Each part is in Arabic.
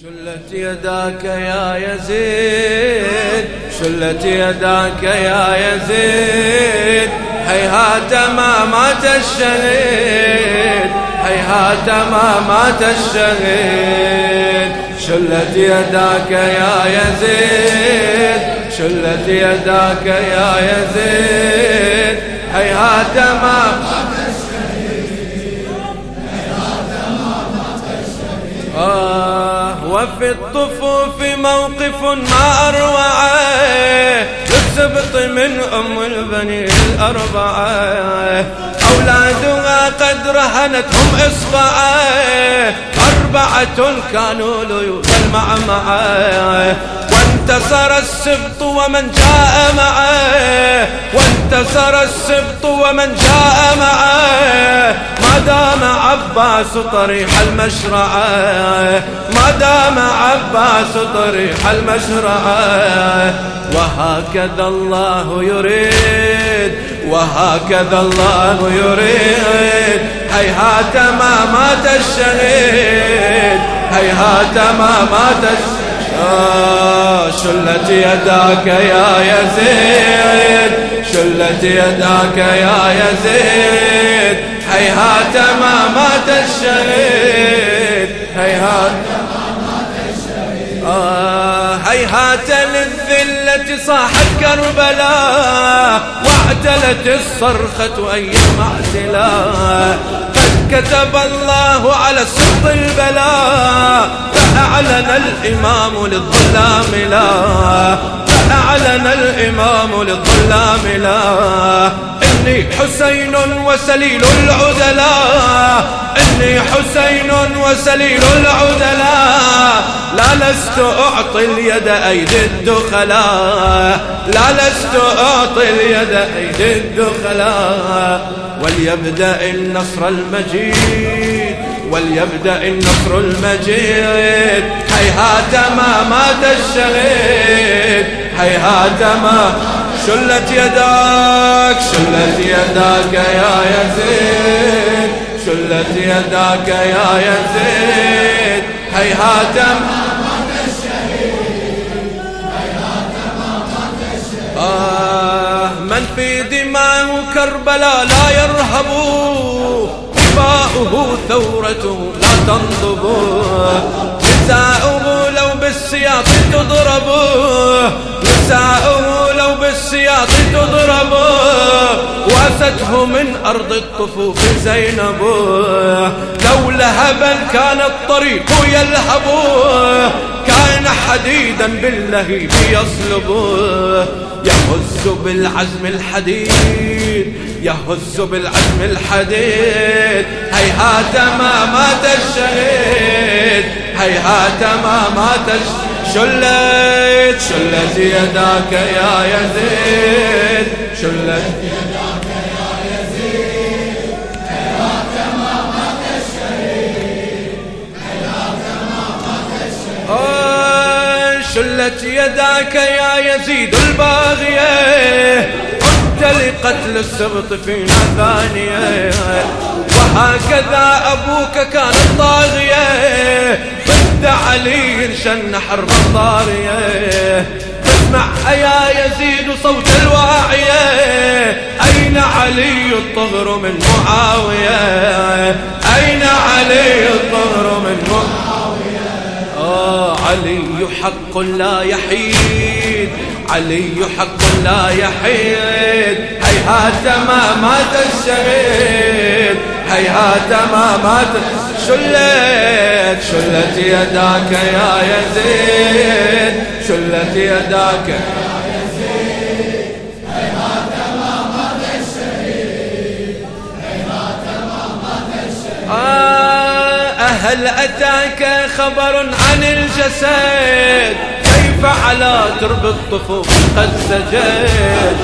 شلت يداك يا يزيد شلت يداك يا يزيد. هيهات ما مات الشهيد هيهات ما مات الشهيد. شلت يداك يا يزيد شلت يداك يا يزيد. هيهات ما آه وفي الطفوف موقف ما أروعه. للسبط من أم البني الأربعة. أولادها قد رهنتهم إصبعه. أربعة كانوا ليوث المعمعة. وانتصر السبط ومن جاء معه. وانتصر السبط ومن جاء معه. ما دام عباس طريح المشرعة. ما دام عباس طريح المشرعة وهكذا الله يريد وهكذا الله يريد. هيهات ما مات الشهيد هيهات ما مات الشهيد. شلت يداك يا يزيد شلت يداك يا يزيد. هيهات ما مات الشهيد هيهات هيهات للذلة صاحت كربلاء واعتلت الصرخة أيام اعتلاء قد كتب الله على سقط البلاء فأعلن الإمام للظلام لا. فأعلن الإمام للظلام لا. إني حسين وسليل العدلاء إني حسين وسليل العدلاء لا لست أعطي اليد أيدي الدخلاء لا لست أعطي اليد أيدي الدخلاء وليبدأ النصر المجيد. وليبدأ النصر المجيد. هيهات ما مات الشهيد. هيهات ما شلت يداك شلت يداك يا يزيد. شلت يداك يا يزيد. هيهات ما آه من في دماء كربلاء لا يرهب دماؤه ثورته لا تنضب. نساؤه لو بالسياط تضرب. نساؤه لو بالسياط تضرب. وأسته من أرض الطفوف زينب. لو لهبا كان الطريق يلهب. كان حديدا باللهيب يصلبه يهز بالعزم الحديد يهز بالعزم الحديد. هيهات ما مات الشهيد هيهات ما مات الشهيد شلت شلت يداك يا يزيد شلت شلت يداك يا يزيد الباغية. عدت لقتل السبط ثانية وهكذا أبوك كان الطاغية. ضد علي شن حرب الضارية. اسمع يا يزيد صوت الواعية. أين علي الطهر من معاوية؟ أين علي الطهر من معاوية؟ علي حق لا يحيد علي حق لا يحيد. هيهات ما مات الشهيد هيهات ما مات شلت. شلت يداك يا يزيد شلت يداك أهل أتاك خبر عن الجسد؟ كيف على ترب الطفوف قد سجد؟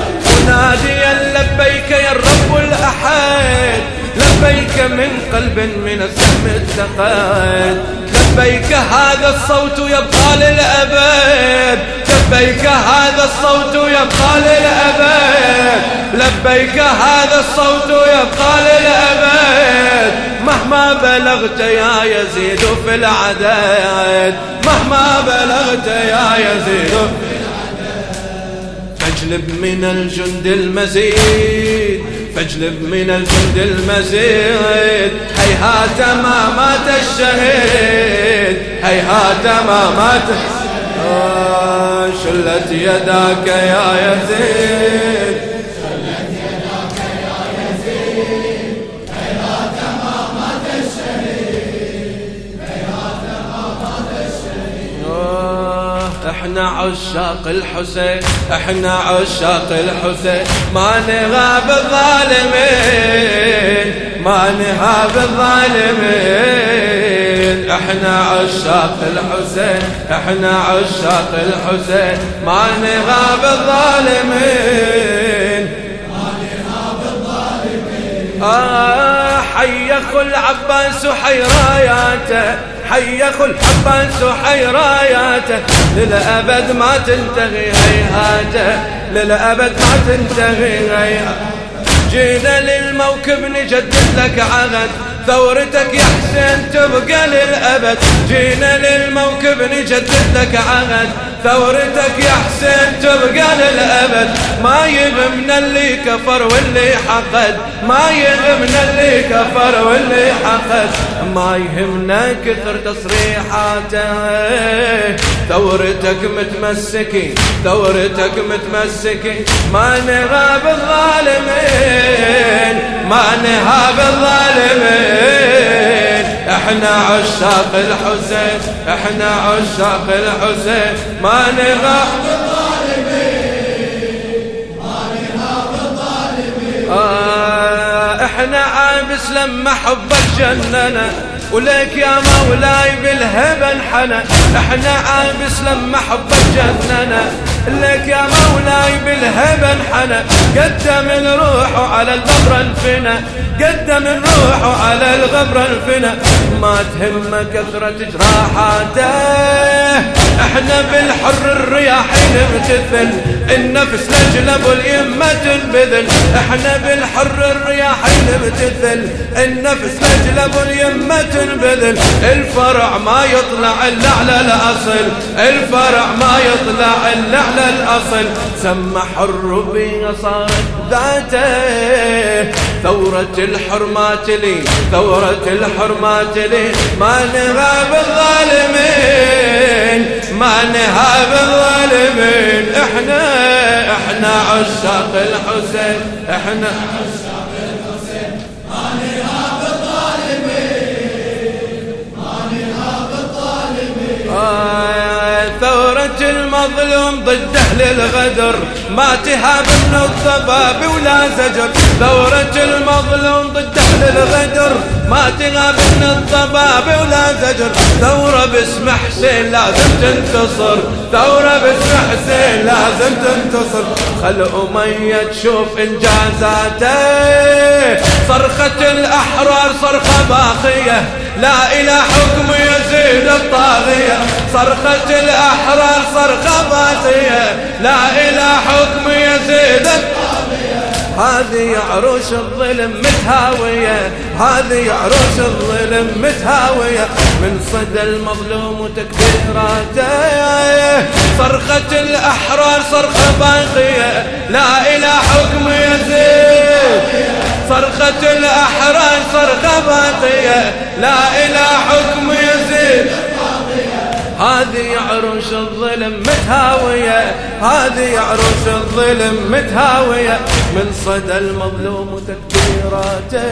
مناديا لبيك يا الرب الأحد. لبيك من قلب من السم اتقد لبيك هذا الصوت يبقى للأبد. لبيك هذا الصوت يبقى للأبد. لبيك هذا الصوت يبقى للأبد. مهما بلغت يا يزيد في العدد مهما بلغت يا يزيد فاجلب من الجند المزيد فاجلب من الجند المزيد. هيهات ما مات الشهيد هيهات ما مات آه شلت يداك يا يزيد. إحنا عشاق الحسين إحنا عشاق الحسين. ما نغاب الظالمين ما نهاب الظالمين إحنا عشاق الحسين إحنا عشاق الحسين. ما نغاب الظالمين ما نغاب الظالمين آه. حي خل عباس حي راياته حي خل عباس حي راياته للأبد ما تنتهي هيهاته. للأبد ما تنتهي هيهاته. جينا للموكب نجدد لك عهد. ثورتك يا حسين تبقى للأبد. جينا للموكب نجدد لك عهد. ثورتك يا حسين تبقى للأبد. ما يهمنا اللي كفر واللي حقد. ما يهمنا اللي كفر واللي حقد. ما يهمنا كثر تصريحاته. ثورتك متمسكين ثورتك متمسكين. ما نغاب الظالمين ما نهاب الظالمين إحنا عشاق الحسين إحنا عشاق الحسين. ما نغاب آه إحنا عابس لما حبك جننا ولك يا مولاي بالهبة انحنى إحنا عابس لما حبك جننا لك يا مولاي بالهبة انحنى قدم الروح على الغبر الفنا. قدم الروح على الغبر الفنا. ما تهم كثرة جراحاته. إحنا بالحر الرياحين نمتثل النفس نجلب واليمة تنبذل. إحنا بالحر الرياحين نمتثل النفس نجلب واليمة تنبذل. الفرع ما يطلع إلا على الأصل الفرع ما يطلع إلا على الأصل. سمح الربيع صارت ذاته ثورة الحرمات لي ثورة الحرمات لي. ما نغاب الظالمين ما نهاب الظالمين إحنا إحنا عشاق الحسين إحنا عشاق المظلوم ضد أهل الغدر ما تهاب من الضباب ولا زجر. ثورة المظلوم ضد أهل الغدر ما تغاب من الضباب ولا زجر. ثورة باسم حسين لازم تنتصر. ثورة باسم حسين لازم تنتصر. خل أمية تشوف إنجازاته. صرخة الأحرار صرخة باقية لا إلى حكم يزيد الطاغية. صرخة الأحرار صرخة باقية لا إلى حكم يزيد الطاغية. هذه عروش الظلم متهاوية. هذه عروش الظلم متهاوية. من صدى المظلوم وتكبيراته. صرخة الأحرار صرخة باقية لا إلى حكم يزيد صرخة الأحرار صرخة باقية لا إلى حكم يزيد. هذه عروش الظلم متهاوية. هذه عروش الظلم متهاوية. من صدى المظلوم وتكبيراته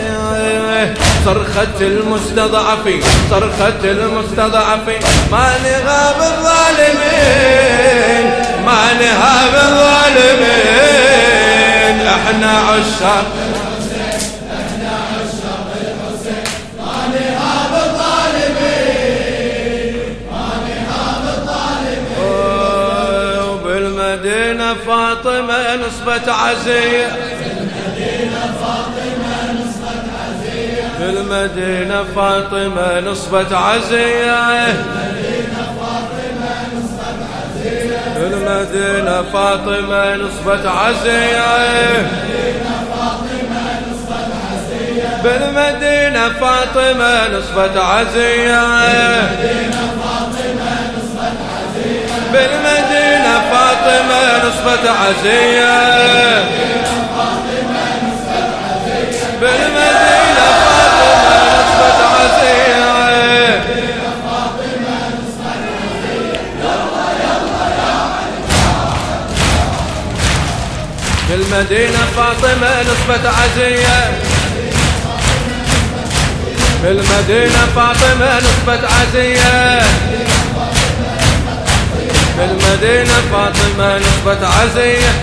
صرخة المستضعفين صرخة المستضعفين ما نغاب الظالمين ما نهاب الظالمين إحنا عشاق فاطمة نصبة عزية في المدينة فاطمة نصبة عزية في المدينة فاطمة نصبة عزية بالمدينة فاطمة نصبة عزية بالمدينة فاطمة نصبة عزية بالمدينة فاطمة نصبت عزية. بالمدينة فاطمة نصبت عزية. بالمدينة فاطمة نصبت عزية. بالمدينة فاطمة نصبت عزية. بالمدينة فاطمة نصبت عزية.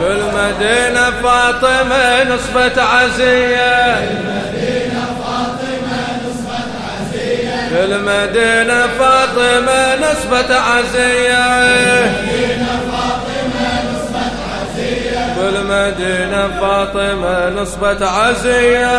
بالمدينة فاطمة نصبت عزية. بالمدينة فاطمة نصبت عزية. بالمدينة فاطمة نصبت عزية.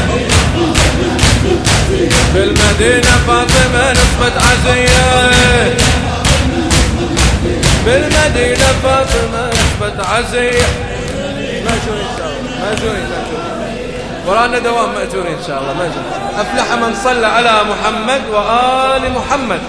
بالمدينة فاطمة نصبت عزية. بالمدينة فاطمة نصبت عزية. مأجورين إن شاء الله مأجورين ورانا دوام مأجورين إن شاء الله. مأجورين أفلح من صلى على محمد وآل محمد.